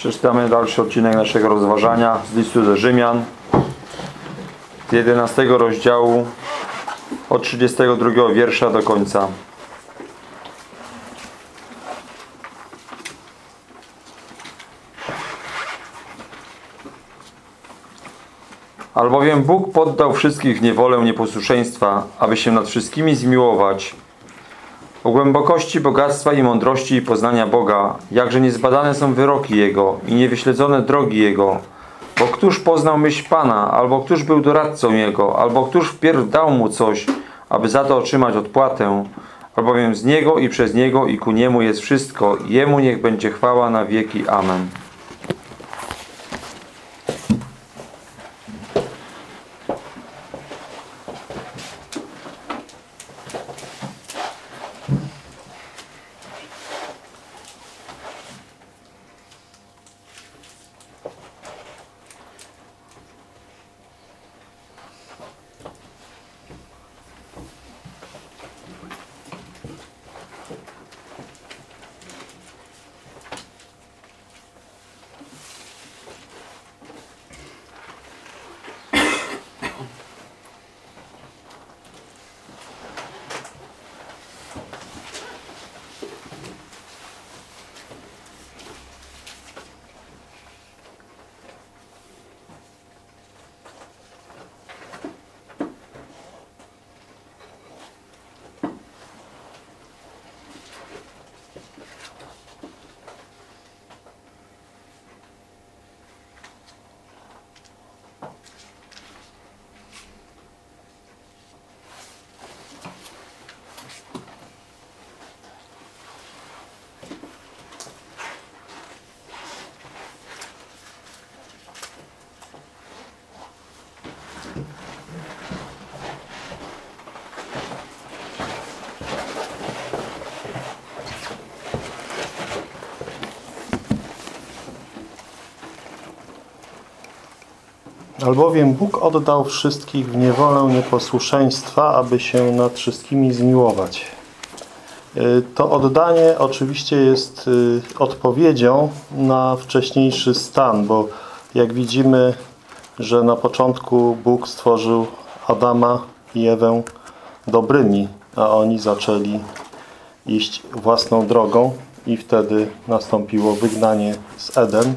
Przeczytamy dalszy odcinek naszego rozważania z listu do Rzymian z 11 rozdziału od 32 wiersza do końca. Albowiem Bóg poddał wszystkich w niewolę nieposłuszeństwa, aby się nad wszystkimi zmiłować. O głębokości bogactwa i mądrości i poznania Boga, jakże niezbadane są wyroki Jego i niewyśledzone drogi Jego. Bo któż poznał myśl Pana, albo któż był doradcą Jego, albo któż wpierw dał Mu coś, aby za to otrzymać odpłatę, albowiem z Niego i przez Niego i ku Niemu jest wszystko, Jemu niech będzie chwała na wieki. Amen. Albowiem Bóg oddał wszystkich w niewolę nieposłuszeństwa, aby się nad wszystkimi zmiłować. Y, To oddanie oczywiście jest y, odpowiedzią na wcześniejszy stan, bo jak widzimy, że na początku Bóg stworzył Adama i Ewę dobrymi, a oni zaczęli iść własną drogą i wtedy nastąpiło wygnanie z Eden.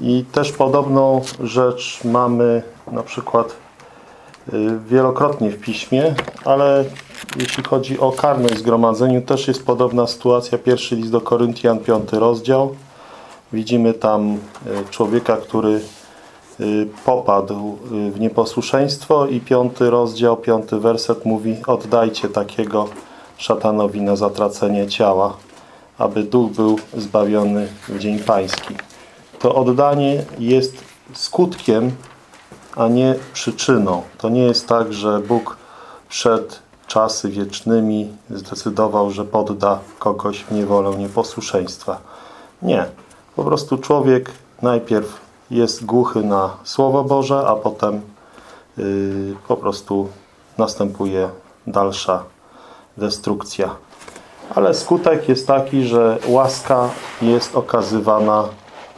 I też podobną rzecz mamy na przykład y, wielokrotnie w piśmie, ale jeśli chodzi o karność zgromadzeniu, też jest podobna sytuacja. Pierwszy list do Koryntian, piąty rozdział. Widzimy tam y, człowieka, który y, popadł w nieposłuszeństwo i piąty rozdział, piąty werset mówi oddajcie takiego szatanowi na zatracenie ciała, aby duch był zbawiony w dzień pański to oddanie jest skutkiem, a nie przyczyną. To nie jest tak, że Bóg przed czasy wiecznymi zdecydował, że podda kogoś w niewolę nieposłuszeństwa. Nie. Po prostu człowiek najpierw jest głuchy na Słowo Boże, a potem yy, po prostu następuje dalsza destrukcja. Ale skutek jest taki, że łaska jest okazywana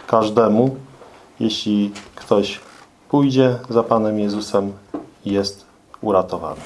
każdemu, jeśli ktoś pójdzie za Panem Jezusem, jest uratowany.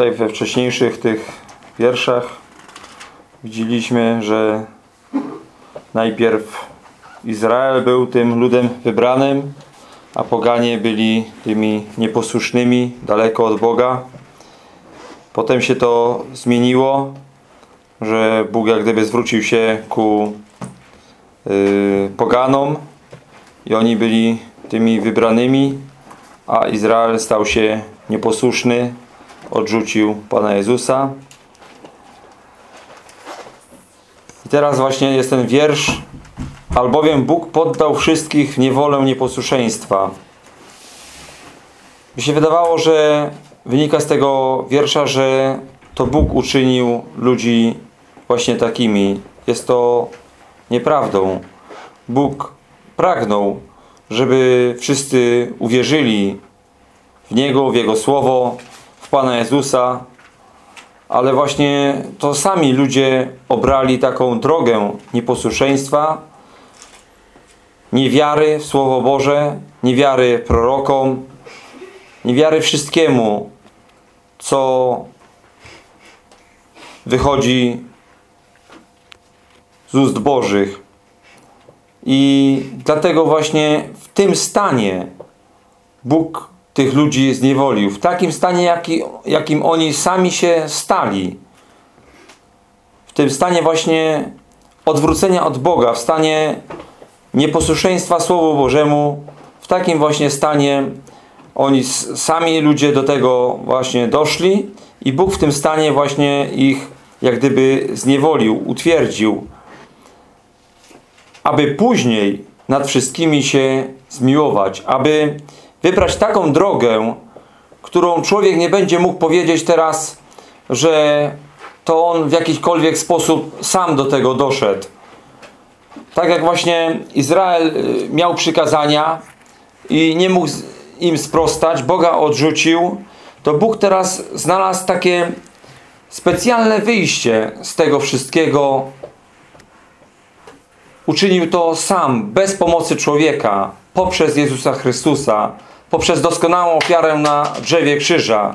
Tutaj we wcześniejszych tych wierszach widzieliśmy, że najpierw Izrael był tym ludem wybranym, a poganie byli tymi nieposłusznymi, daleko od Boga. Potem się to zmieniło, że Bóg jak gdyby zwrócił się ku y, poganom i oni byli tymi wybranymi, a Izrael stał się nieposłuszny, odrzucił Pana Jezusa. teraz właśnie jest ten wiersz. Albowiem Bóg poddał wszystkich w niewolę nieposłuszeństwa. Mi się wydawało, że wynika z tego wiersza, że to Bóg uczynił ludzi właśnie takimi. Jest to nieprawdą. Bóg pragnął, żeby wszyscy uwierzyli w Niego, w Jego Słowo, w Pana Jezusa, ale właśnie to sami ludzie obrali taką drogę nieposłuszeństwa, niewiary w Słowo Boże, niewiary prorokom, niewiary wszystkiemu, co wychodzi z ust Bożych. I dlatego właśnie w tym stanie Bóg tych ludzi zniewolił. W takim stanie, jaki, jakim oni sami się stali. W tym stanie właśnie odwrócenia od Boga, w stanie nieposłuszeństwa Słowu Bożemu, w takim właśnie stanie oni sami ludzie do tego właśnie doszli i Bóg w tym stanie właśnie ich jak gdyby zniewolił, utwierdził, aby później nad wszystkimi się zmiłować, aby wybrać taką drogę, którą człowiek nie będzie mógł powiedzieć teraz, że to on w jakikolwiek sposób sam do tego doszedł. Tak jak właśnie Izrael miał przykazania i nie mógł im sprostać, Boga odrzucił, to Bóg teraz znalazł takie specjalne wyjście z tego wszystkiego. Uczynił to sam, bez pomocy człowieka, poprzez Jezusa Chrystusa, poprzez doskonałą ofiarę na drzewie krzyża.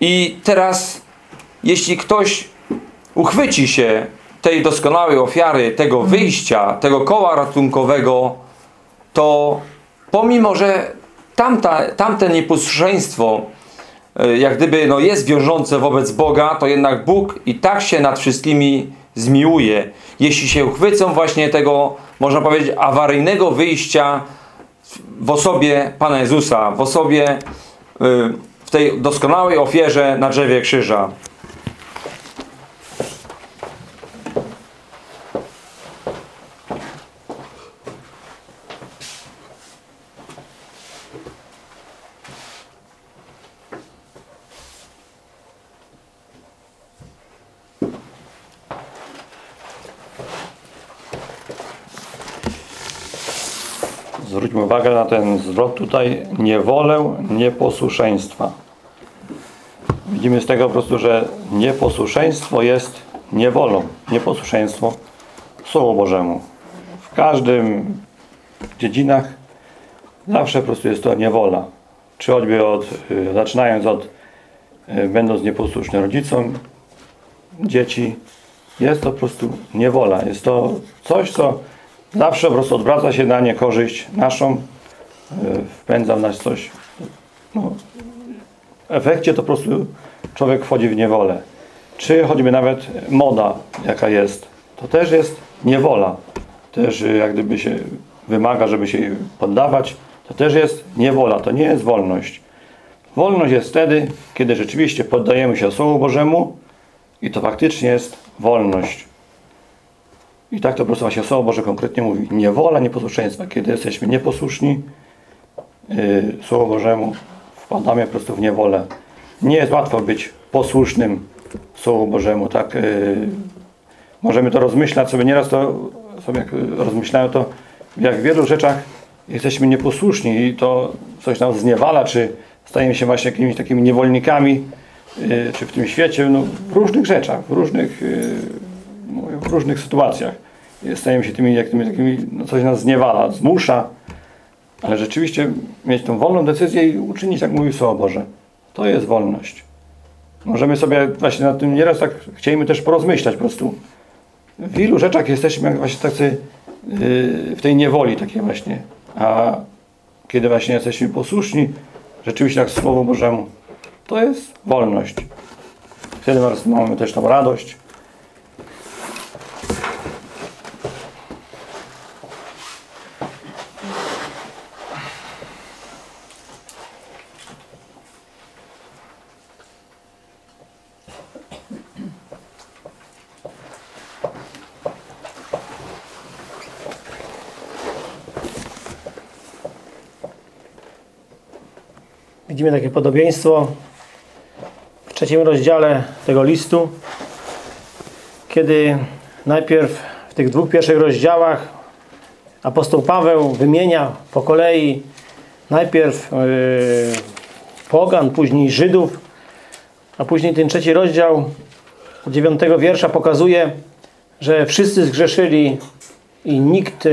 I teraz, jeśli ktoś uchwyci się tej doskonałej ofiary, tego wyjścia, tego koła ratunkowego, to pomimo, że tamta, tamte nieposłuszeństwo jak gdyby no, jest wiążące wobec Boga, to jednak Bóg i tak się nad wszystkimi zmiłuje. Jeśli się uchwycą właśnie tego, można powiedzieć, awaryjnego wyjścia w osobie Pana Jezusa, w osobie w tej doskonałej ofierze na drzewie krzyża. Zwróćmy uwagę na ten zwrot tutaj, niewolę nieposłuszeństwa. Widzimy z tego po prostu, że nieposłuszeństwo jest niewolą. Nieposłuszeństwo Słowu Bożemu. W każdym dziedzinach zawsze po prostu jest to niewola. Czy choćby od, y, zaczynając od y, będąc nieposłuszny rodzicom, dzieci, jest to po prostu niewola. Jest to coś, co zawsze po prostu odwraca się na niekorzyść naszą, y, wpędza w nas coś. No, w efekcie to po prostu człowiek wchodzi w niewolę. Czy choćby nawet moda, jaka jest, to też jest niewola. Też y, jak gdyby się wymaga, żeby się poddawać, to też jest niewola, to nie jest wolność. Wolność jest wtedy, kiedy rzeczywiście poddajemy się Słowu Bożemu i to faktycznie jest wolność. I tak to po prostu właśnie Słowo Boże konkretnie mówi. Niewola nieposłuszeństwa. Kiedy jesteśmy nieposłuszni yy, Słowu Bożemu, wpadamy po prostu w niewolę. Nie jest łatwo być posłusznym Słowu Bożemu. Tak, yy, możemy to rozmyślać sobie. Nieraz to sobie jak rozmyślają to, jak w wielu rzeczach jesteśmy nieposłuszni i to coś nas zniewala, czy stajemy się właśnie jakimiś takimi niewolnikami, yy, czy w tym świecie, no, w różnych rzeczach, w różnych w różnych sytuacjach. Stajemy się tymi, jak tymi takimi, no coś nas zniewala, zmusza, ale rzeczywiście mieć tą wolną decyzję i uczynić, jak mówi Słowo Boże. To jest wolność. Możemy sobie właśnie nad tym nieraz tak chcieliśmy też porozmyślać po prostu. W wielu rzeczach jesteśmy jak właśnie tacy yy, w tej niewoli takiej właśnie. A kiedy właśnie jesteśmy posłuszni, rzeczywiście tak Słowu Bożemu, to jest wolność. Wtedy mamy też tą radość. widzimy takie podobieństwo w trzecim rozdziale tego listu, kiedy najpierw w tych dwóch pierwszych rozdziałach apostoł Paweł wymienia po kolei najpierw yy, pogan, później Żydów, a później ten trzeci rozdział dziewiątego wiersza pokazuje, że wszyscy zgrzeszyli i nikt yy,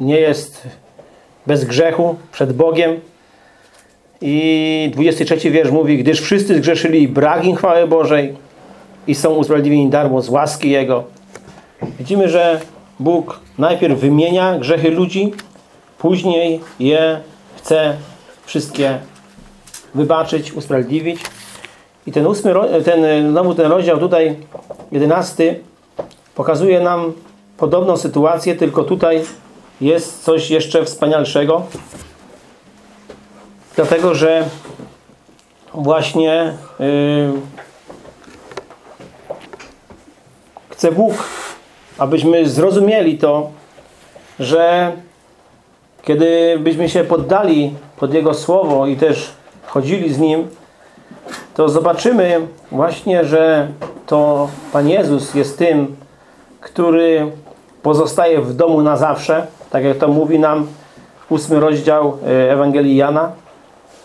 nie jest bez grzechu przed Bogiem. I 23 wiersz mówi, gdyż wszyscy zgrzeszyli brak im chwały Bożej i są usprawiedliwieni darmo z łaski Jego. Widzimy, że Bóg najpierw wymienia grzechy ludzi, później je chce wszystkie wybaczyć, usprawiedliwić. I ten ósmy, ten, znowu ten rozdział tutaj, jedenasty, pokazuje nam podobną sytuację, tylko tutaj jest coś jeszcze wspanialszego. Dlatego, że właśnie yy, chce Bóg, abyśmy zrozumieli to, że kiedy byśmy się poddali pod Jego Słowo i też chodzili z Nim, to zobaczymy właśnie, że to Pan Jezus jest tym, który pozostaje w domu na zawsze, tak jak to mówi nam ósmy rozdział e, Ewangelii Jana.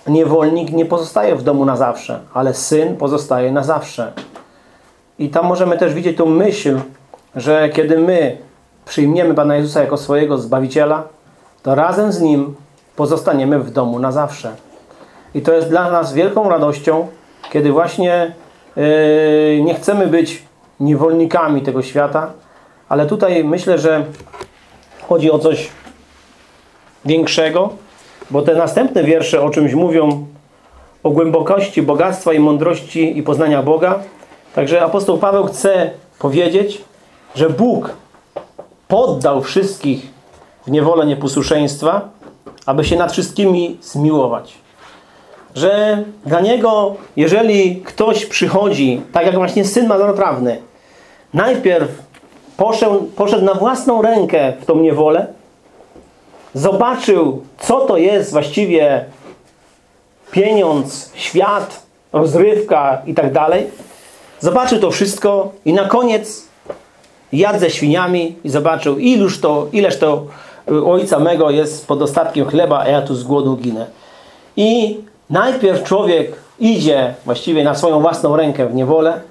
Niewolnik nie pozostaje w domu na zawsze, ale syn pozostaje na zawsze. I tam możemy też widzieć tą myśl, że kiedy my przyjmiemy Pana Jezusa jako swojego Zbawiciela, to razem z Nim pozostaniemy w domu na zawsze. I to jest dla nas wielką radością, kiedy właśnie yy, nie chcemy być niewolnikami tego świata, ale tutaj myślę, że chodzi o coś większego, bo te następne wiersze o czymś mówią o głębokości, bogactwa i mądrości i poznania Boga. Także apostoł Paweł chce powiedzieć, że Bóg poddał wszystkich w niewolę nieposłuszeństwa, aby się nad wszystkimi zmiłować. Że dla Niego, jeżeli ktoś przychodzi, tak jak właśnie Syn marnotrawny, najpierw poszedł, poszedł na własną rękę w tą niewolę, zobaczył, co to jest właściwie pieniądz, świat, rozrywka i tak dalej. Zobaczył to wszystko i na koniec jadł ze świniami i zobaczył, iluż to, ileż to u ojca mego jest pod ostatkiem chleba, a ja tu z głodu ginę. I najpierw człowiek idzie właściwie na swoją własną rękę w niewolę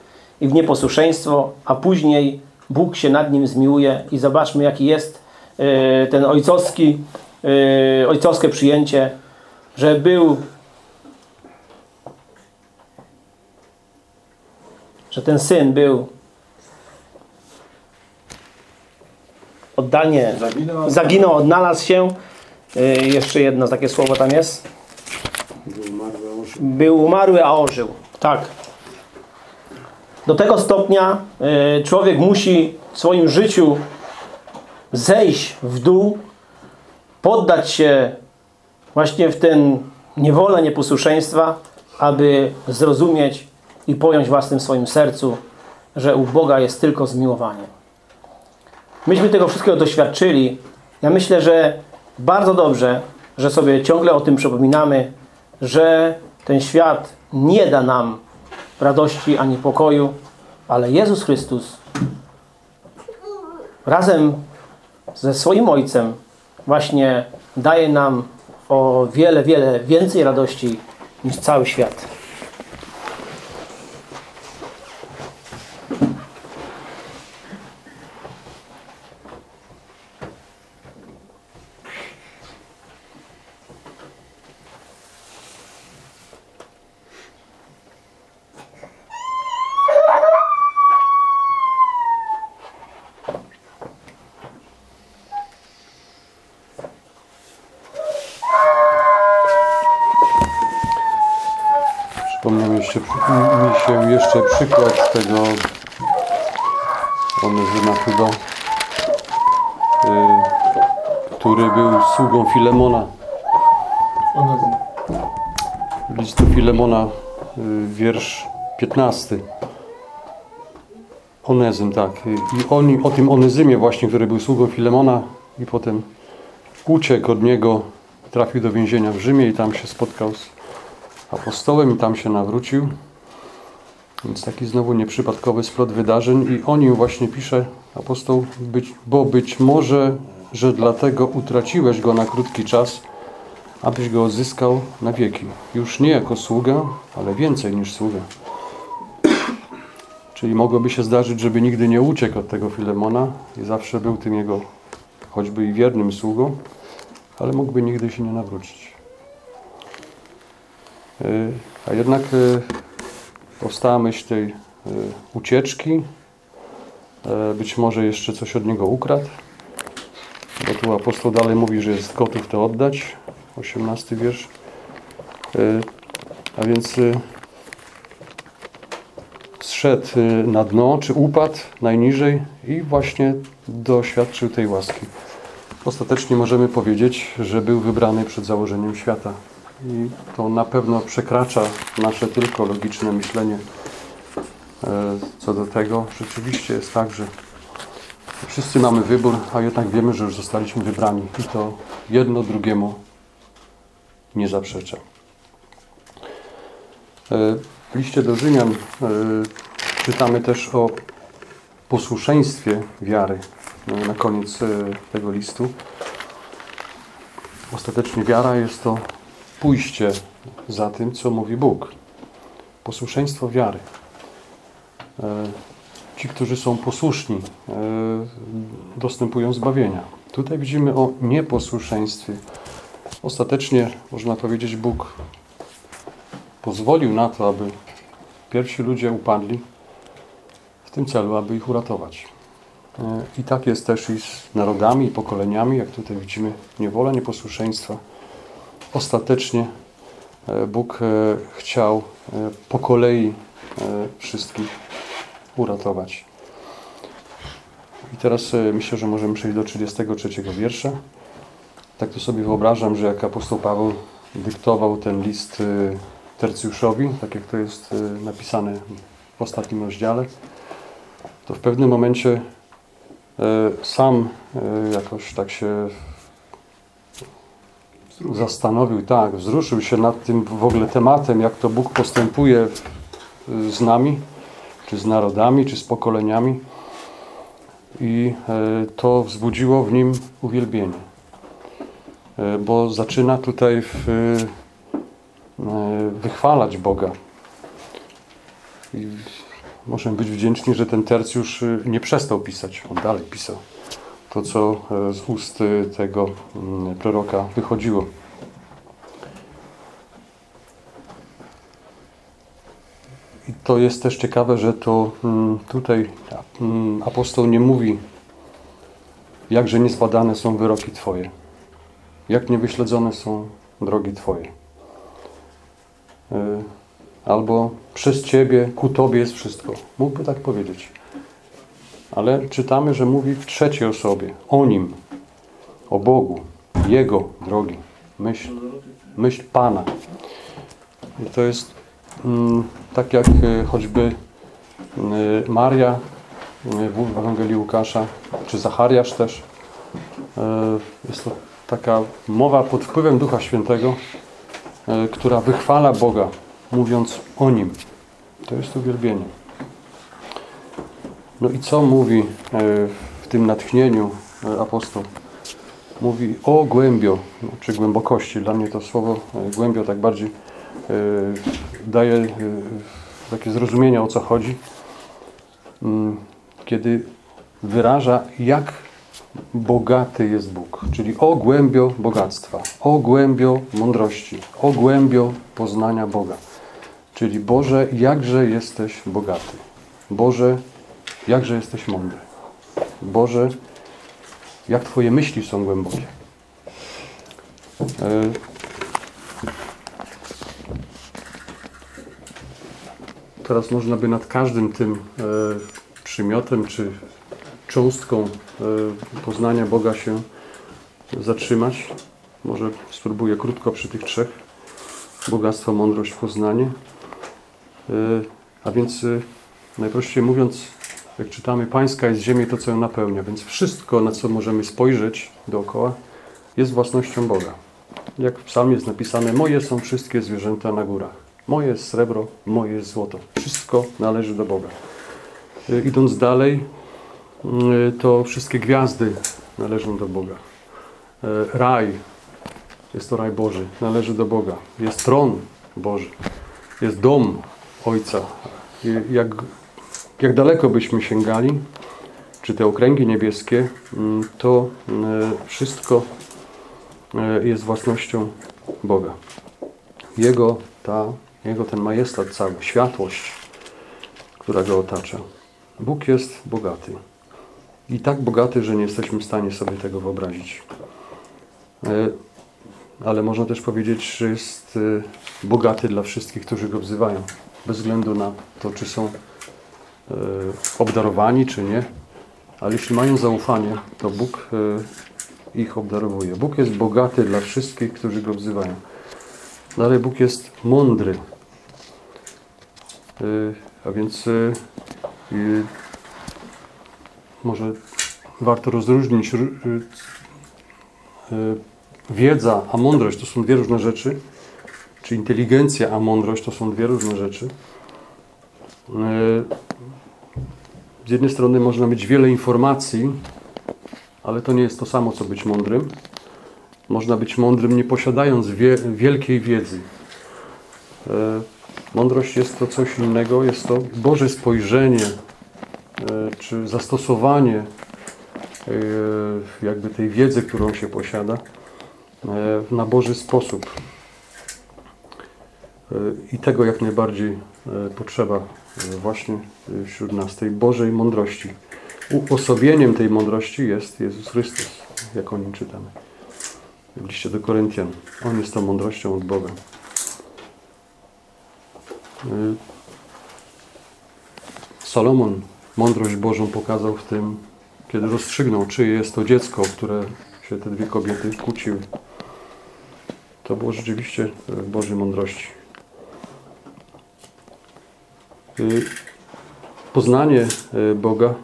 i w nieposłuszeństwo, a później Bóg się nad nim zmiłuje i zobaczmy jaki jest ten ojcowski, e, ojcowskie przyjęcie, że był że ten syn był oddanie Zaginął. zaginął, odnalazł się E, jeszcze jedno takie słowo tam jest był umarły, a ożył. Tak. Do tego stopnia e, człowiek musi w swoim życiu zejść w dół, poddać się właśnie w ten niewolę nieposłuszeństwa, aby zrozumieć i pojąć własnym swoim sercu, że u Boga jest tylko zmiłowanie. Myśmy tego wszystkiego doświadczyli. Ja myślę, że bardzo dobrze, że sobie ciągle o tym przypominamy, że ten świat nie da nam radości ani pokoju, ale Jezus Chrystus razem ze swoim Ojcem właśnie daje nam o wiele, wiele więcej radości niż cały świat. Przypomniał jeszcze, mi się jeszcze przykład tego Onyzyma chyba, y, który był sługą Filemona. Listu Filemona, y, wiersz 15. Onezym, tak. Y, I oni, o tym Onezymie właśnie, który był sługą Filemona i potem uciekł od niego, trafił do więzienia w Rzymie i tam się spotkał z apostołem i tam się nawrócił. Więc taki znowu nieprzypadkowy splot wydarzeń i o nim właśnie pisze apostoł, być, bo być może, że dlatego utraciłeś go na krótki czas, abyś go odzyskał na wieki. Już nie jako sługę, ale więcej niż sługę. Czyli mogłoby się zdarzyć, żeby nigdy nie uciekł od tego Filemona i zawsze był tym jego choćby i wiernym sługą, ale mógłby nigdy się nie nawrócić. Yy, A jednak yy, powstała myśl tej yy, ucieczki. Yy, Być może jeszcze coś od niego ukradł. Bo tu apostoł dalej mówi, że jest gotów to oddać. 18 wiersz. A więc zszedł y, na dno, czy upadł najniżej i właśnie doświadczył tej łaski. Ostatecznie możemy powiedzieć, że był wybrany przed założeniem świata. I to na pewno przekracza nasze tylko logiczne myślenie e, co do tego. Rzeczywiście jest tak, że wszyscy mamy wybór, a jednak wiemy, że już zostaliśmy wybrani. I to jedno drugiemu nie zaprzecza. E, W liście do Rzymian e, czytamy też o posłuszeństwie wiary e, na koniec tego listu. Ostatecznie wiara jest to pójście za tym, co mówi Bóg. Posłuszeństwo wiary. E, Ci, którzy są posłuszni, e, dostępują zbawienia. Tutaj widzimy o nieposłuszeństwie. Ostatecznie, można powiedzieć, Bóg pozwolił na to, aby pierwsi ludzie upadli w tym celu, aby ich uratować. E, I tak jest też i z narodami, i pokoleniami, jak tutaj widzimy, niewola, nieposłuszeństwa. Ostatecznie e, Bóg e, chciał e, po kolei wszystkich uratować. I teraz myślę, że możemy przejść do 33 wiersza. Tak to sobie wyobrażam, że jak apostoł Paweł dyktował ten list Tercjuszowi, tak jak to jest napisane w ostatnim rozdziale, to w pewnym momencie sam jakoś tak się zastanowił, tak, wzruszył się nad tym w ogóle tematem, jak to Bóg postępuje w- z nami, czy z narodami, czy z pokoleniami. I e, to wzbudziło w nim uwielbienie. E, Bo zaczyna tutaj w, e, wychwalać Boga. I możemy być wdzięczni, że ten tercjusz y, nie przestał pisać. On dalej pisał to, co e, z ust y, tego mm, proroka wychodziło. I to jest też ciekawe, że to mm, tutaj mm, apostoł nie mówi, jakże niezbadane są wyroki Twoje, jak niewyśledzone są drogi Twoje. Y, Albo przez Ciebie, ku Tobie jest wszystko. Mógłby tak powiedzieć. Ale czytamy, że mówi w trzeciej osobie, o Nim, o Bogu, Jego drogi, myśl, myśl Pana. I to jest mm, tak jak e, choćby e, Maria e, w Ewangelii Łukasza, czy Zachariasz też. Jest to taka mowa pod wpływem Ducha Świętego, która wychwala Boga, mówiąc o Nim. To jest uwielbienie. No i co mówi e, w tym natchnieniu e, apostoł? Mówi o głębio, no, czy głębokości. Dla mnie to słowo e, głębio tak bardziej daje takie zrozumienie o co chodzi, Mm, kiedy wyraża jak bogaty jest Bóg, czyli o głębio bogactwa, o głębio mądrości, o głębio poznania Boga. Czyli Boże, jakże jesteś bogaty. Boże, jakże jesteś mądry. Boże, jak Twoje myśli są głębokie. E, Teraz można by nad każdym tym e, przymiotem czy cząstką e, poznania Boga się zatrzymać. Może spróbuję krótko przy tych trzech. Bogactwo, mądrość, poznanie. A więc najprościej mówiąc, jak czytamy, Pańska jest ziemia to, co ją napełnia. Więc wszystko, na co możemy spojrzeć dookoła, jest własnością Boga. jak w psalmie jest napisane, moje są wszystkie zwierzęta na górach. Moje jest srebro, moje jest złoto. Wszystko należy do Boga. Y, Idąc dalej, y, to wszystkie gwiazdy należą do Boga. Y, Raj, jest to raj Boży, należy do Boga. Jest tron Boży. Jest dom Ojca. Jak, jak daleko byśmy sięgali, czy te okręgi niebieskie, mm, to y, wszystko y, jest własnością Boga. Jego, ta, Jego ten majestat cały, światłość, która Go otacza. Bóg jest bogaty. I tak bogaty, że nie jesteśmy w stanie sobie tego wyobrazić. Y, Ale można też powiedzieć, że jest y, bogaty dla wszystkich, którzy Go wzywają. Bez względu na to, czy są obdarowani, czy nie. Ale jeśli mają zaufanie, to Bóg y, ich obdarowuje. Bóg jest bogaty dla wszystkich, którzy Go wzywają. Dalej Bóg jest mądry. Y, A więc może warto rozróżnić wiedza a mądrość to są dwie różne rzeczy. Czy inteligencja a mądrość to są dwie różne rzeczy. Y, z jednej strony można mieć wiele informacji, ale to nie jest to samo, co być mądrym. Można być mądrym, nie posiadając wie, wielkiej wiedzy. E, Mądrość jest to coś innego, jest to Boże spojrzenie, e, czy zastosowanie e, jakby tej wiedzy, którą się posiada, e, na Boży sposób. E, I tego jak najbardziej e, potrzeba e, właśnie wśród nas, tej Bożej mądrości. Uosobieniem tej mądrości jest Jezus Chrystus, jak o nim czytamy w liście do Koryntian. On jest tą mądrością od Boga. Y, Salomon mądrość Bożą pokazał w tym, kiedy rozstrzygnął, czyje jest to dziecko, które się te dwie kobiety kłóciły. To było rzeczywiście Bożej mądrości. Y, Poznanie y, Boga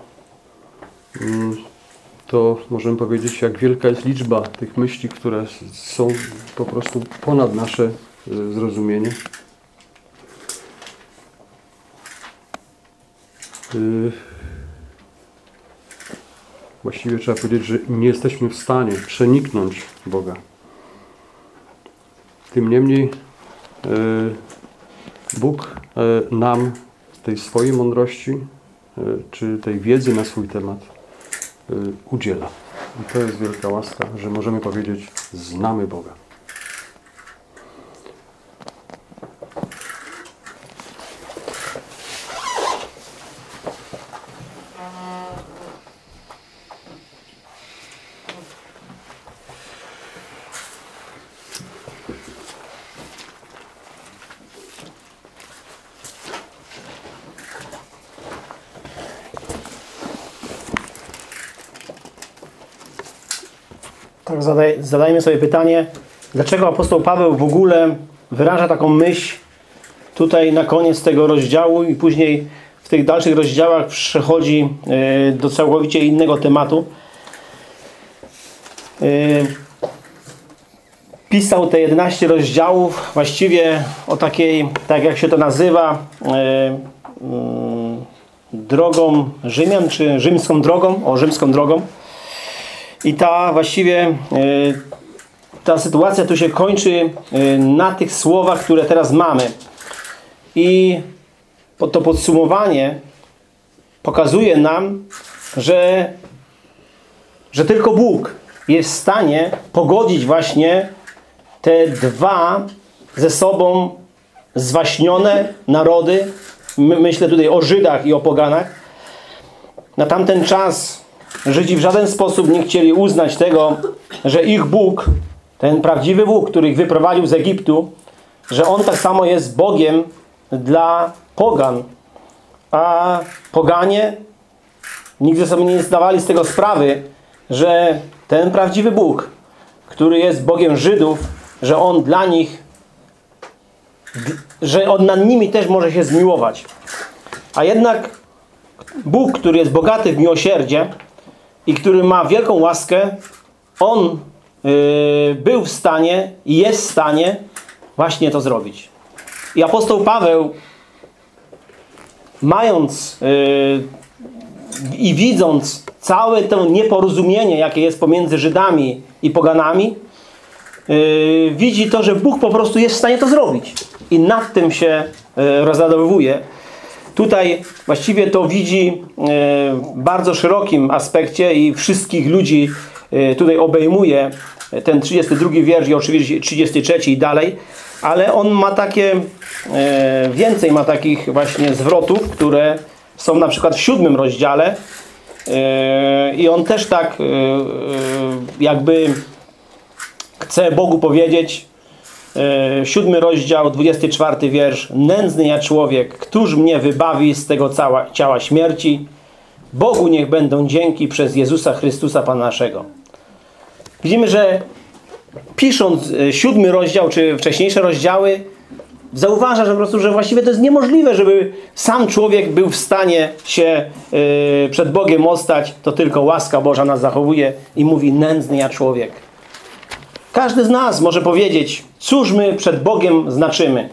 mm, to możemy powiedzieć, jak wielka jest liczba tych myśli, które są po prostu ponad nasze y, zrozumienie. Y, Właściwie trzeba powiedzieć, że nie jesteśmy w stanie przeniknąć Boga. Tym niemniej y, Bóg y, nam tej swojej mądrości y, czy tej wiedzy na swój temat y, udziela. I to jest wielka łaska, że możemy powiedzieć, znamy Boga. Tak, zadaj, zadajmy sobie pytanie, dlaczego apostoł Paweł w ogóle wyraża taką myśl tutaj na koniec tego rozdziału i później w tych dalszych rozdziałach przechodzi e, do całkowicie innego tematu. E, Pisał te 11 rozdziałów właściwie o takiej, tak jak się to nazywa, e, drogą Rzymian, czy rzymską drogą, o rzymską drogą. I ta właściwie e, ta sytuacja tu się kończy e, na tych słowach, które teraz mamy. I to podsumowanie pokazuje nam, że, że tylko Bóg jest w stanie pogodzić właśnie te dwa ze sobą zwaśnione narody. My, myślę tutaj o Żydach i o poganach. Na tamten czas Żydzi w żaden sposób nie chcieli uznać tego, że ich Bóg, ten prawdziwy Bóg, który ich wyprowadził z Egiptu, że On tak samo jest Bogiem dla pogan. A poganie nigdy sobie nie zdawali z tego sprawy, że ten prawdziwy Bóg, który jest Bogiem Żydów, że On dla nich, że On nad nimi też może się zmiłować. A jednak Bóg, który jest bogaty w miłosierdzie i który ma wielką łaskę, On yy, był w stanie i jest w stanie właśnie to zrobić. I apostoł Paweł, mając yy, i widząc całe to nieporozumienie, jakie jest pomiędzy Żydami i poganami, yy, widzi to, że Bóg po prostu jest w stanie to zrobić. I nad tym się yy. Tutaj właściwie to widzi yy, w bardzo szerokim aspekcie i wszystkich ludzi yy, tutaj obejmuje ten 32 wiersz i oczywiście 33 i dalej, ale on ma takie, yy, więcej ma takich właśnie zwrotów, które są na przykład w siódmym rozdziale i on też tak jakby chce Bogu powiedzieć, e, siódmy rozdział, 24 wiersz. Nędzny ja człowiek, któż mnie wybawi z tego cała, ciała śmierci? Bogu niech będą dzięki przez Jezusa Chrystusa Pana naszego. Widzimy, że pisząc e, siódmy rozdział, czy wcześniejsze rozdziały, zauważa, że po prostu, że właściwie to jest niemożliwe, żeby sam człowiek był w stanie się e, przed Bogiem ostać, to tylko łaska Boża nas zachowuje i mówi nędzny ja człowiek. Każdy z nas może powiedzieć, cóż my przed Bogiem znaczymy.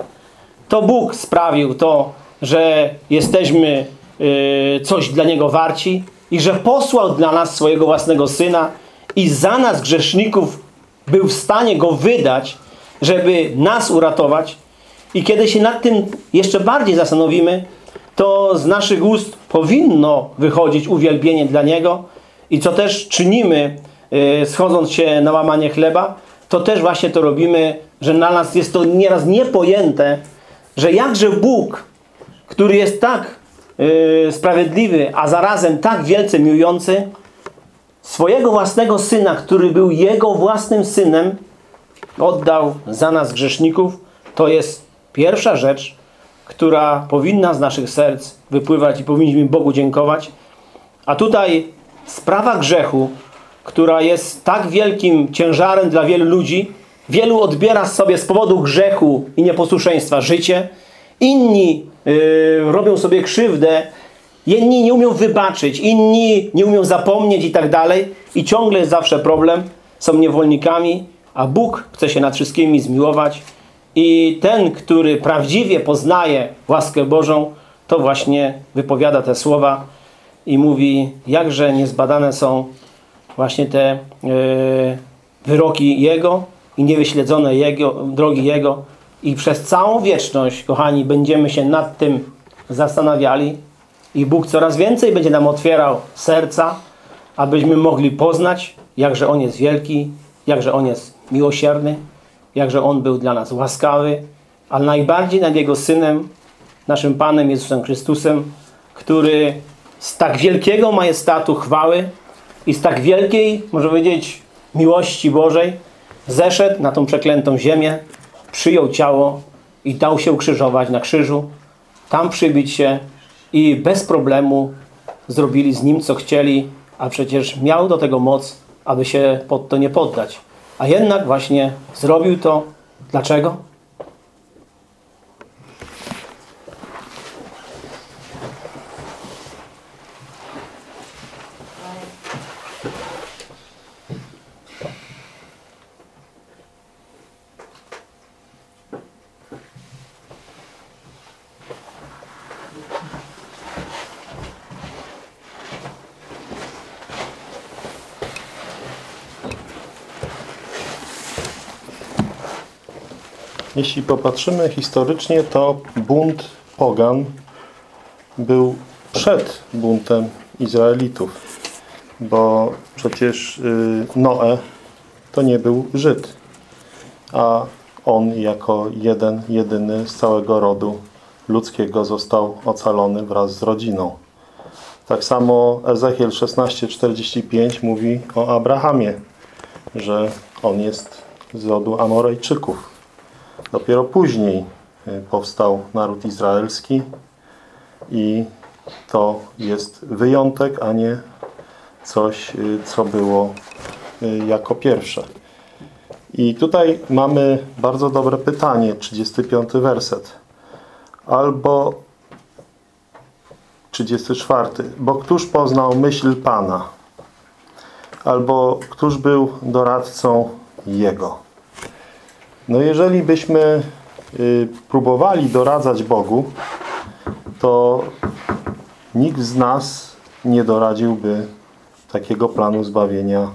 To Bóg sprawił to, że jesteśmy y, coś dla Niego warci i że posłał dla nas swojego własnego Syna i za nas grzeszników był w stanie Go wydać, żeby nas uratować. I kiedy się nad tym jeszcze bardziej zastanowimy, to z naszych ust powinno wychodzić uwielbienie dla Niego i co też czynimy, y, schodząc się na łamanie chleba, to też właśnie to robimy, że na nas jest to nieraz niepojęte, że jakże Bóg, który jest tak yy, sprawiedliwy, a zarazem tak wielce miłujący, swojego własnego Syna, który był Jego własnym Synem, oddał za nas grzeszników, to jest pierwsza rzecz, która powinna z naszych serc wypływać i powinniśmy Bogu dziękować. A tutaj sprawa grzechu, która jest tak wielkim ciężarem dla wielu ludzi. Wielu odbiera sobie z powodu grzechu i nieposłuszeństwa życie. Inni yy, robią sobie krzywdę. Inni nie umią wybaczyć, inni nie umią zapomnieć i tak dalej. I ciągle jest zawsze problem. Są niewolnikami, a Bóg chce się nad wszystkimi zmiłować. I ten, który prawdziwie poznaje łaskę Bożą, to właśnie wypowiada te słowa i mówi, jakże niezbadane są właśnie te e, wyroki Jego i niewyśledzone Jego, drogi Jego. I przez całą wieczność, kochani, będziemy się nad tym zastanawiali. I Bóg coraz więcej będzie nam otwierał serca, abyśmy mogli poznać, jakże On jest wielki, jakże On jest miłosierny, jakże On był dla nas łaskawy, ale najbardziej nad Jego Synem, naszym Panem Jezusem Chrystusem, który z tak wielkiego majestatu chwały i z tak wielkiej, można powiedzieć, miłości Bożej zeszedł na tą przeklętą ziemię, przyjął ciało i dał się ukrzyżować na krzyżu, tam przybić się i bez problemu zrobili z nim, co chcieli, a przecież miał do tego moc, aby się pod to nie poddać. A jednak właśnie zrobił to. Dlaczego? Jeśli popatrzymy historycznie, to bunt pogan był przed buntem Izraelitów, bo przecież y, Noe to nie był Żyd, a on jako jeden, jedyny z całego rodu ludzkiego został ocalony wraz z rodziną. Tak samo Ezechiel 16:45 mówi o Abrahamie, że on jest z rodu Amorejczyków. Dopiero później y, powstał naród izraelski i to jest wyjątek, a nie coś, y, co było y, jako pierwsze. I tutaj mamy bardzo dobre pytanie, 35 werset. Albo 34. Bo któż poznał myśl Pana? Albo któż był doradcą Jego. No jeżeli byśmy y, próbowali doradzać Bogu, to nikt z nas nie doradziłby takiego planu zbawienia,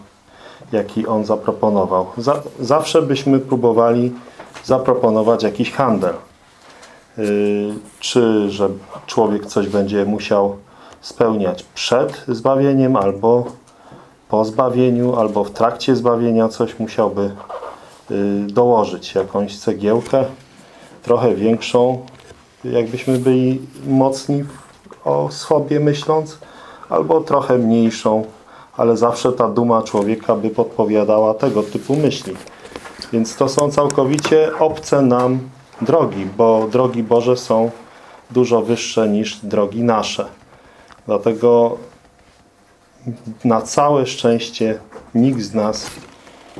jaki On zaproponował. Za, zawsze byśmy próbowali zaproponować jakiś handel. Y, czy że człowiek coś będzie musiał spełniać przed zbawieniem, albo po zbawieniu, albo w trakcie zbawienia coś musiałby dołożyć, jakąś cegiełkę, trochę większą, jakbyśmy byli mocni o sobie myśląc, albo trochę mniejszą, ale zawsze ta duma człowieka by podpowiadała tego typu myśli. Więc to są całkowicie obce nam drogi, bo drogi Boże są dużo wyższe niż drogi nasze. Dlatego na całe szczęście nikt z nas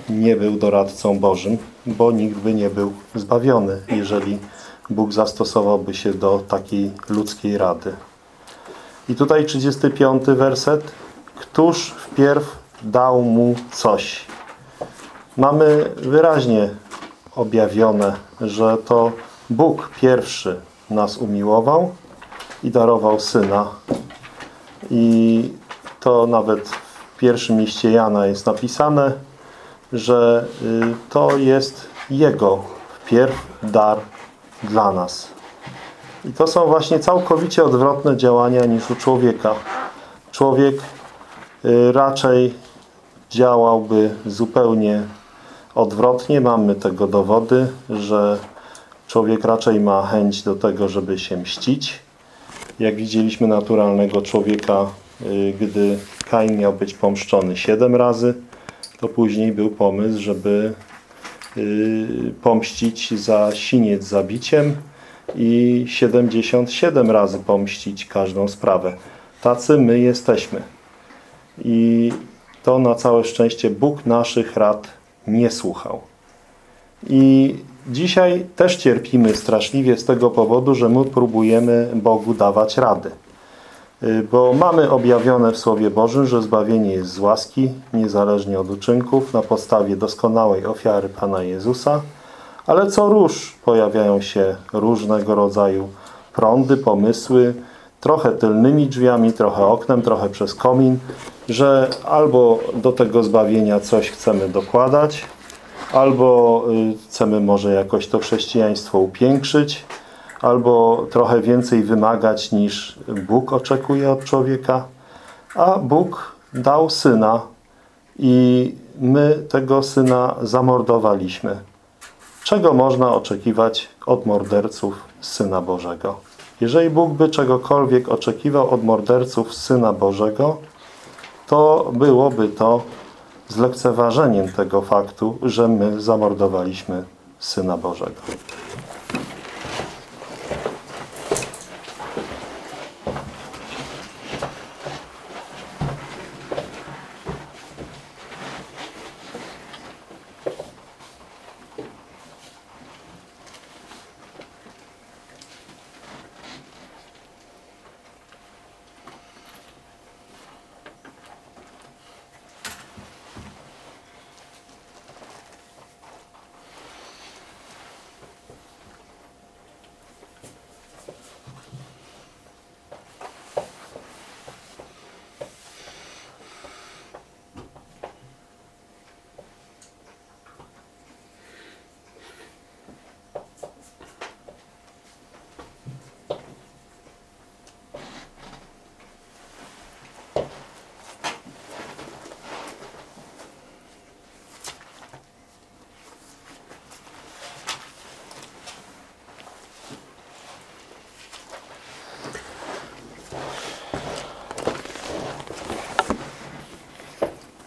nie był doradcą Bożym, bo nikt by nie był zbawiony, jeżeli Bóg zastosowałby się do takiej ludzkiej rady. I tutaj 35 werset. Któż wpierw dał mu coś? Mamy wyraźnie objawione, że to Bóg pierwszy nas umiłował i darował Syna. I to nawet w pierwszym liście Jana jest napisane, że y, to jest Jego wpierw dar dla nas. I to są właśnie całkowicie odwrotne działania niż u człowieka. Człowiek y, raczej działałby zupełnie odwrotnie. Mamy tego dowody, że człowiek raczej ma chęć do tego, żeby się mścić. Jak widzieliśmy naturalnego człowieka, y, gdy Kain miał być pomszczony siedem razy, to później był pomysł, żeby y, pomścić za siniec zabiciem i 77 razy pomścić każdą sprawę. Tacy my jesteśmy. I to na całe szczęście Bóg naszych rad nie słuchał. I dzisiaj też cierpimy straszliwie z tego powodu, że my próbujemy Bogu dawać rady. Y, Bo mamy objawione w Słowie Bożym, że zbawienie jest z łaski, niezależnie od uczynków, na podstawie doskonałej ofiary Pana Jezusa, ale co róż pojawiają się różnego rodzaju prądy, pomysły, trochę tylnymi drzwiami, trochę oknem, trochę przez komin, że albo do tego zbawienia coś chcemy dokładać, albo y, chcemy może jakoś to chrześcijaństwo upiększyć, albo trochę więcej wymagać niż Bóg oczekuje od człowieka, a Bóg dał Syna i my tego Syna zamordowaliśmy. Czego można oczekiwać od morderców Syna Bożego? Jeżeli Bóg by czegokolwiek oczekiwał od morderców Syna Bożego, to byłoby to zlekceważeniem tego faktu, że my zamordowaliśmy Syna Bożego.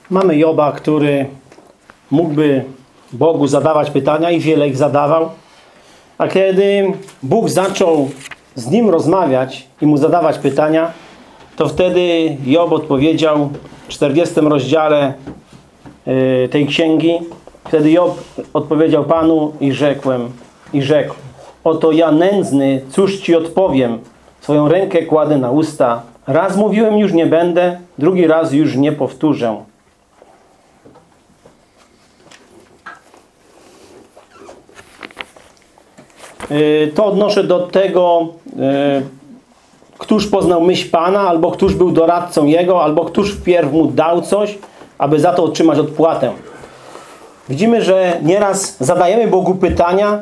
Mamy Joba, który mógłby Bogu zadawać pytania i wiele ich zadawał. A kiedy Bóg zaczął z nim rozmawiać i mu zadawać pytania, to wtedy Job odpowiedział w 40 rozdziale y, tej księgi. Wtedy Job odpowiedział Panu i rzekłem, i rzekł, oto ja nędzny, cóż Ci odpowiem? Swoją rękę kładę na usta. Raz mówiłem, już nie będę, drugi raz już nie powtórzę. To odnoszę do tego, y, któż poznał myśl Pana, albo któż był doradcą Jego, albo któż wpierw mu dał coś, aby za to otrzymać odpłatę. Widzimy, że nieraz zadajemy Bogu pytania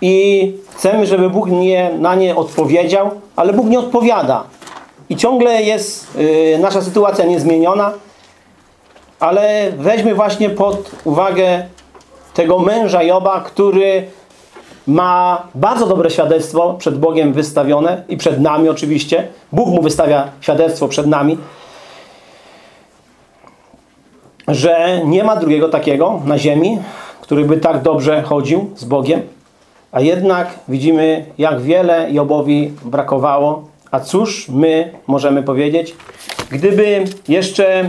i chcemy, żeby Bóg nie, na nie odpowiedział, ale Bóg nie odpowiada. I ciągle jest y, nasza sytuacja niezmieniona, ale weźmy właśnie pod uwagę tego męża Joba, który ma bardzo dobre świadectwo przed Bogiem wystawione i przed nami oczywiście. Bóg mu wystawia świadectwo przed nami, że nie ma drugiego takiego na ziemi, który by tak dobrze chodził z Bogiem, a jednak widzimy, jak wiele Jobowi brakowało. A cóż my możemy powiedzieć? Gdyby jeszcze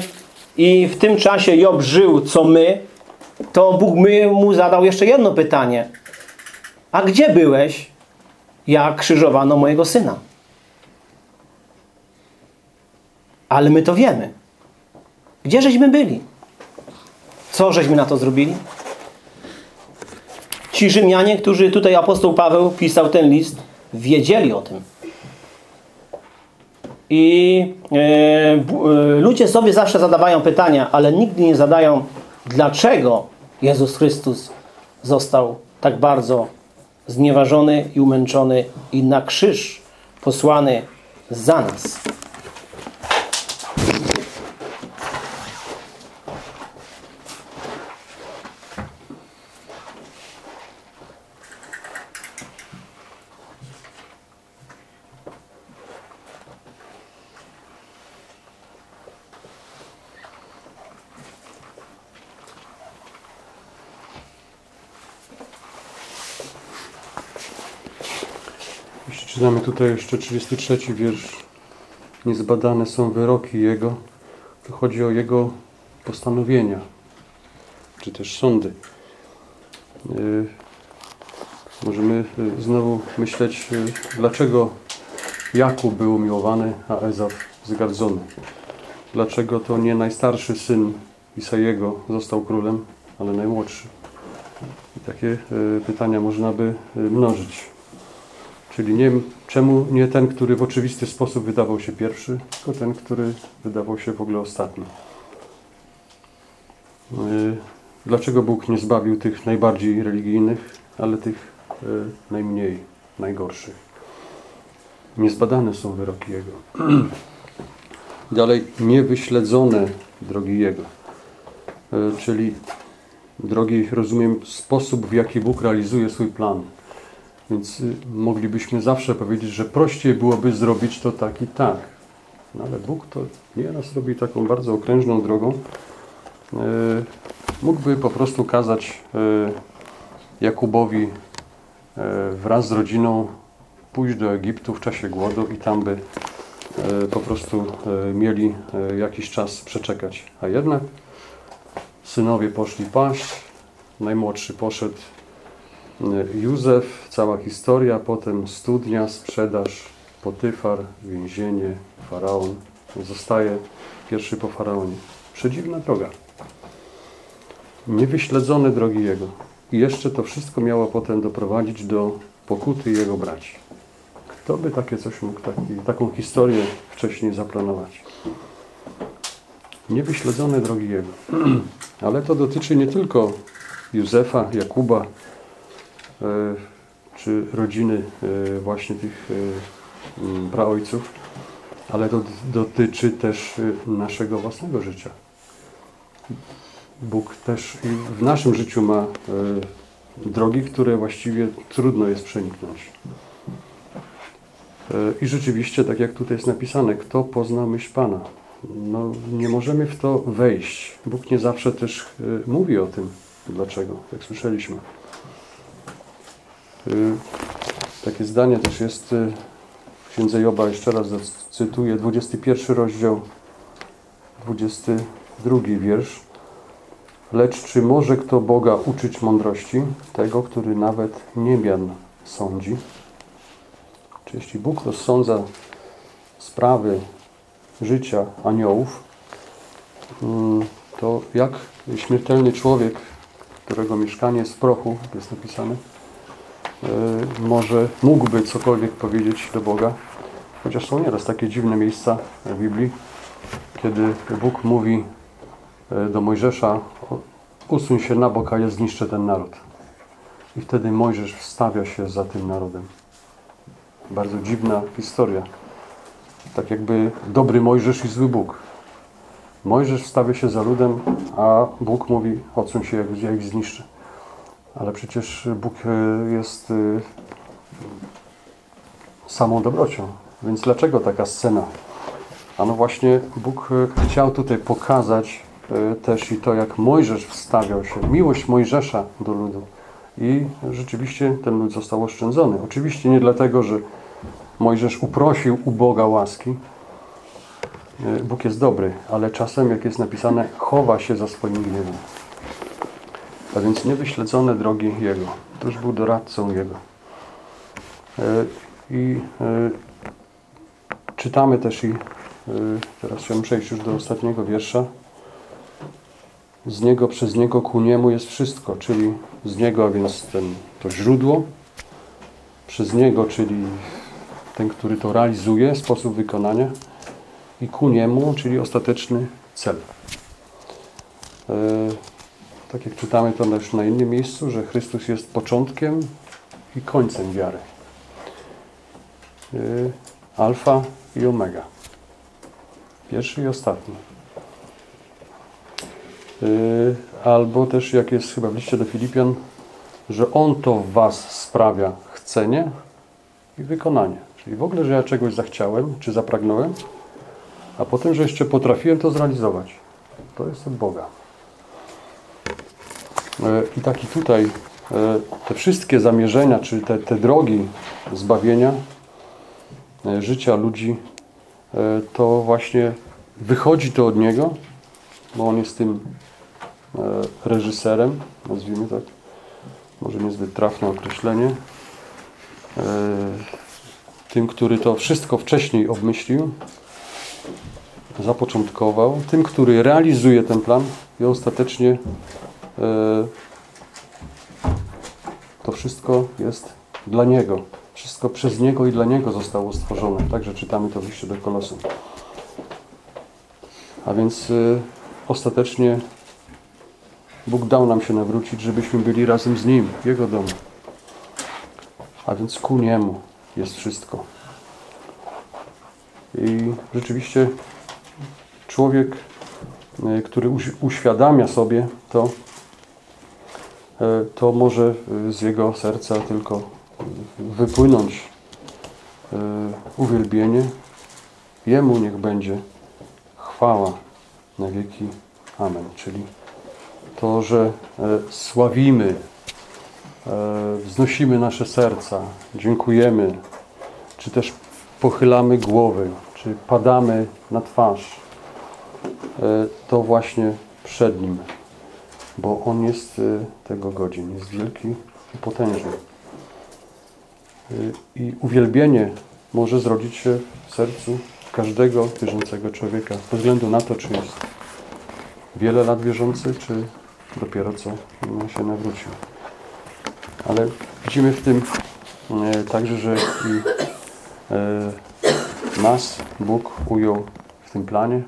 i w tym czasie Job żył, co my, to Bóg mu zadał jeszcze jedno pytanie. A gdzie byłeś, jak krzyżowano mojego syna? Ale my to wiemy. Gdzie żeśmy byli? Co żeśmy na to zrobili? Ci Rzymianie, którzy tutaj apostoł Paweł pisał ten list, wiedzieli o tym. I e, e, ludzie sobie zawsze zadawają pytania, ale nigdy nie zadają, dlaczego Jezus Chrystus został tak bardzo znieważony i umęczony i na krzyż posłany za nas. Czytamy tutaj jeszcze 33 wiersz. Niezbadane są wyroki Jego. To chodzi o Jego postanowienia, czy też sądy. Yy, Możemy yy, znowu myśleć, yy, dlaczego Jakub był umiłowany, a Ezaf zgardzony. Dlaczego to nie najstarszy syn Isajego został królem, ale najmłodszy. I takie pytania można by mnożyć. Czyli nie, czemu nie ten, który w oczywisty sposób wydawał się pierwszy, tylko ten, który wydawał się w ogóle ostatni. Yy, Dlaczego Bóg nie zbawił tych najbardziej religijnych, ale tych yy, najmniej, najgorszych? Niezbadane są wyroki Jego. Dalej, niewyśledzone drogi Jego. Yy, Czyli drogi, rozumiem, sposób, w jaki Bóg realizuje swój plan. Więc y, moglibyśmy zawsze powiedzieć, że prościej byłoby zrobić to tak i tak. No ale Bóg to nieraz robi taką bardzo okrężną drogą. Y, Mógłby po prostu kazać y, Jakubowi y, wraz z rodziną pójść do Egiptu w czasie głodu i tam by po prostu mieli jakiś czas przeczekać. A jednak synowie poszli paść, najmłodszy poszedł Józef, cała historia, potem studnia, sprzedaż, Potyfar, więzienie, faraon. Zostaje pierwszy po faraonie. Przedziwna droga. Niewyśledzone drogi jego. I jeszcze to wszystko miało potem doprowadzić do pokuty jego braci. Kto by takie coś mógł, taki, taką historię wcześniej zaplanować? Niewyśledzone drogi jego. Ale to dotyczy nie tylko Józefa, Jakuba, czy rodziny e, właśnie tych e, praojców, ale to dotyczy też e, naszego własnego życia. Bóg też w naszym życiu ma drogi, które właściwie trudno jest przeniknąć. I rzeczywiście, tak jak tutaj jest napisane, kto pozna myśl Pana? No, nie możemy w to wejść. Bóg nie zawsze też mówi o tym. Dlaczego? Jak słyszeliśmy. Y, Takie zdanie też jest y, w Księdze Joba, jeszcze raz zacytuję, 21 rozdział, 22 wiersz. Lecz czy może kto Boga uczyć mądrości? Tego, który nawet niebian sądzi. Czy jeśli Bóg rozsądza sprawy życia aniołów, mm, to jak śmiertelny człowiek, którego mieszkanie jest w prochu, jest napisane, y, może mógłby cokolwiek powiedzieć do Boga. Chociaż są nieraz takie dziwne miejsca w Biblii, kiedy Bóg mówi y, do Mojżesza "O, usuń się na bok, a ja zniszczę ten naród. I wtedy Mojżesz wstawia się za tym narodem. Bardzo dziwna historia. Tak jakby dobry Mojżesz i zły Bóg. Mojżesz stawia się za ludem, a Bóg mówi, odsuń się, jak ja ich zniszczę. Ale przecież Bóg e, jest e, samą dobrocią. Więc dlaczego taka scena? A no właśnie Bóg e, chciał tutaj pokazać też i to, jak Mojżesz wstawiał się, miłość Mojżesza do ludu. I rzeczywiście ten lud został oszczędzony. Oczywiście nie dlatego, że Mojżesz uprosił u Boga łaski, Bóg jest dobry, ale czasem, jak jest napisane, chowa się za swoim gniewem. A więc niewyśledzone drogi Jego. To już był doradcą Jego. E, I e, czytamy też i, e, teraz chciałem przejść już do ostatniego wiersza. Z Niego, przez Niego, ku Niemu jest wszystko, czyli z Niego, a więc ten, to źródło, przez Niego, czyli ten, który to realizuje, sposób wykonania, i ku niemu, czyli ostateczny cel. Tak jak czytamy to też na innym miejscu, że Chrystus jest początkiem i końcem wiary. E, alfa i omega. Pierwszy i ostatni. E, albo też jak jest chyba w liście do Filipian, że On to w Was sprawia chcenie i wykonanie. Czyli w ogóle, że ja czegoś zachciałem, czy zapragnąłem, a potem, że jeszcze potrafiłem to zrealizować. To jest od Boga. E, I taki tutaj e, te wszystkie zamierzenia, czy te, te drogi zbawienia e, życia ludzi, to właśnie wychodzi to od Niego, bo On jest tym reżyserem, nazwijmy tak, może niezbyt trafne określenie, tym, który to wszystko wcześniej obmyślił, zapoczątkował, tym, który realizuje ten plan i ostatecznie to wszystko jest dla Niego. Wszystko przez Niego i dla Niego zostało stworzone. Także czytamy to w liście do Kolosy. A więc e, ostatecznie Bóg dał nam się nawrócić, żebyśmy byli razem z Nim, w Jego domu. A więc ku Niemu jest wszystko. I rzeczywiście człowiek, e, który uś- uświadamia sobie to, to może e, z jego serca tylko wypłynąć e, uwielbienie. Jemu niech będzie chwała na wieki. Amen. Czyli to, że e, sławimy, e, wznosimy nasze serca, dziękujemy, czy też pochylamy głowy, czy padamy na twarz, e, to właśnie przed Nim, bo On jest e, tego godzin, jest wielki i potężny. E, I uwielbienie może zrodzić się w sercu każdego wierzącego człowieka, bez względu na to, czy jest wiele lat wierzący, czy dopiero co się nawrócił. Ale widzimy w tym e, także, że i nas Bóg ujął w tym planie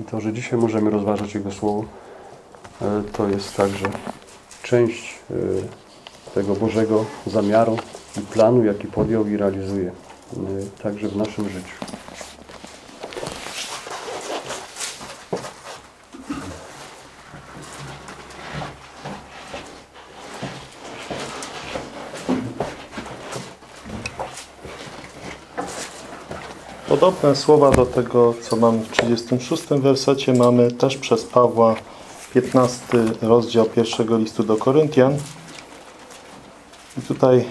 i to, że dzisiaj możemy rozważać Jego Słowo, to jest także część e, tego Bożego zamiaru i planu, jaki podjął i realizuje e, także w naszym życiu. Podobne słowa do tego, co mamy w 36 wersecie, mamy też przez Pawła 15 rozdział pierwszego listu do Koryntian. I tutaj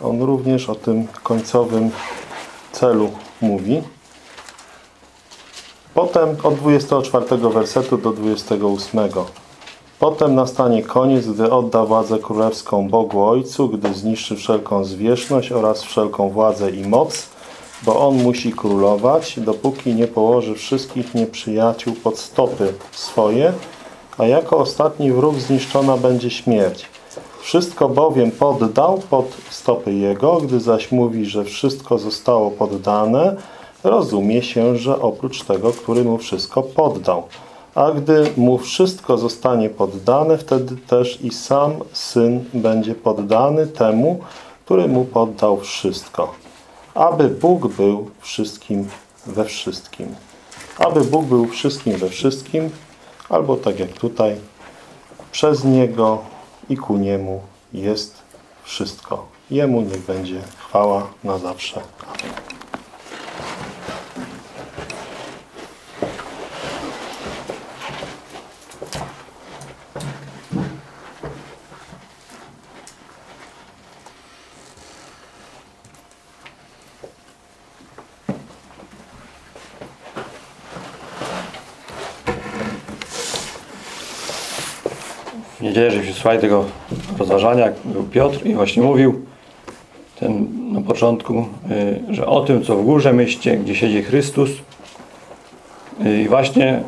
on również o tym końcowym celu mówi. Potem od 24 wersetu do 28. Potem nastanie koniec, gdy odda władzę królewską Bogu Ojcu, gdy zniszczy wszelką zwierzchność oraz wszelką władzę i moc, bo On musi królować, dopóki nie położy wszystkich nieprzyjaciół pod stopy swoje, a jako ostatni wróg zniszczona będzie śmierć. Wszystko bowiem poddał pod stopy Jego, gdy zaś mówi, że wszystko zostało poddane, rozumie się, że oprócz tego, który mu wszystko poddał. A gdy mu wszystko zostanie poddane, wtedy też i sam Syn będzie poddany temu, który mu poddał wszystko. Aby Bóg był wszystkim we wszystkim. Aby Bóg był wszystkim we wszystkim, albo tak jak tutaj, przez Niego i ku Niemu jest wszystko. Jemu niech będzie chwała na zawsze. w słuchali tego rozważania, był Piotr i właśnie mówił ten na początku, y, że o tym, co w górze myślcie, gdzie siedzi Chrystus Y, i właśnie,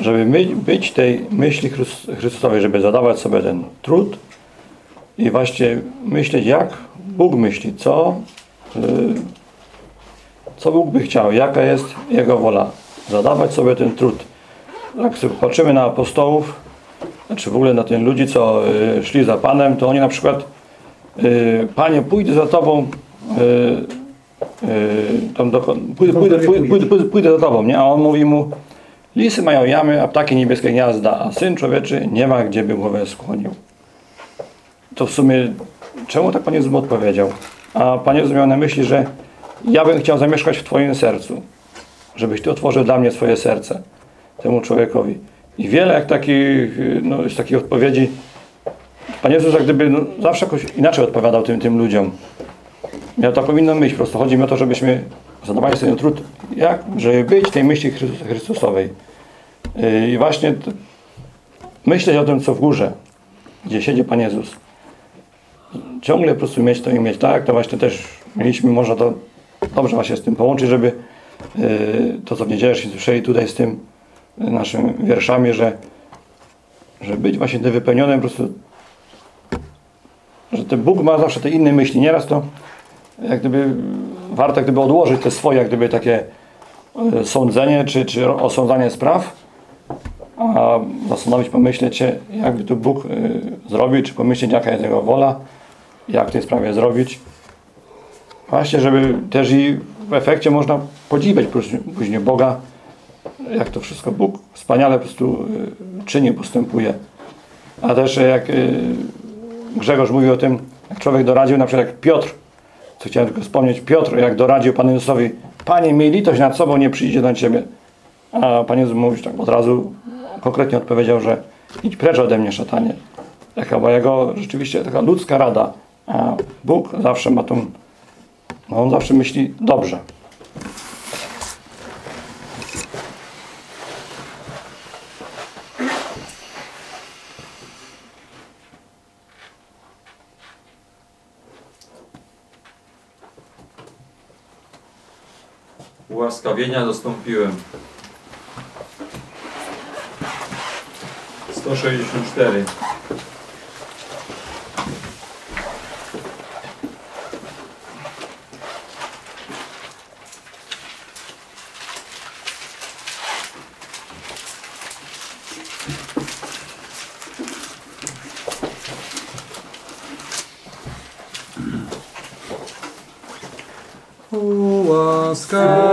żeby być tej myśli Chrys- Chrystusowej, żeby zadawać sobie ten trud i właśnie myśleć, jak Bóg myśli, co, y, co Bóg by chciał, jaka jest Jego wola. Zadawać sobie ten trud. Jak sobie patrzymy na apostołów, czy w ogóle na tych ludzi, co y, szli za Panem, to oni na przykład y, Panie, pójdę za Tobą y, y, tam do, pójdę, pójdę, pójdę, pójdę, pójdę, pójdę za Tobą, nie? A on mówi mu lisy mają jamy, a ptaki niebieskie gniazda, a Syn Człowieczy nie ma, gdzie by głowę skłonił. To w sumie, czemu tak Pan Jezus mu odpowiedział? A Pan Jezus miał na myśli, że ja bym chciał zamieszkać w Twoim sercu, żebyś Ty otworzył dla mnie swoje serce, temu człowiekowi. I wiele jak takich, y, no, z takich odpowiedzi Pan Jezus jak gdyby no, zawsze jakoś inaczej odpowiadał tym, tym ludziom. Miał taką inną myśl, po prostu chodzi mi o to, żebyśmy zadawali sobie trud, jak, żeby być tej myśli Chrystus- Chrystusowej. Yy, I właśnie myśleć o tym, co w górze, gdzie siedzi Pan Jezus. Ciągle po prostu mieć to i mieć. Tak, to właśnie też mieliśmy, można to dobrze właśnie z tym połączyć, żeby yy, to, co w niedzielę się słyszeli tutaj z tym naszymi wierszami, że, że być właśnie tym wypełnionym po prostu że ten Bóg ma zawsze te inne myśli. Nieraz to jak gdyby warto gdyby odłożyć te swoje jak gdyby takie e, sądzenie czy, czy osądzanie spraw, a zastanowić, pomyśleć się, jakby tu Bóg y, zrobił, czy pomyśleć, jaka jest Jego wola, jak w tej sprawie zrobić. Właśnie, żeby też i w efekcie można podziwiać później Boga, jak to wszystko Bóg wspaniale po prostu y, czyni, postępuje. A też jak y, Grzegorz mówił o tym, jak człowiek doradził, na przykład jak Piotr, co chciałem tylko wspomnieć, Piotr jak doradził Panu Jezusowi, Panie, miej litość nad sobą, nie przyjdzie do Ciebie. A Pan Jezus mówił tak od razu, konkretnie odpowiedział, że idź precz ode mnie, szatanie. Taka była jego rzeczywiście taka ludzka rada. A Bóg zawsze ma tą, no on zawsze myśli dobrze. Ułaskawienia dostąpiłem. 164. Ułaskawienia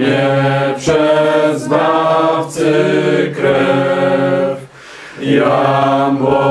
mnie przez Zbawcy krew. Ja Boże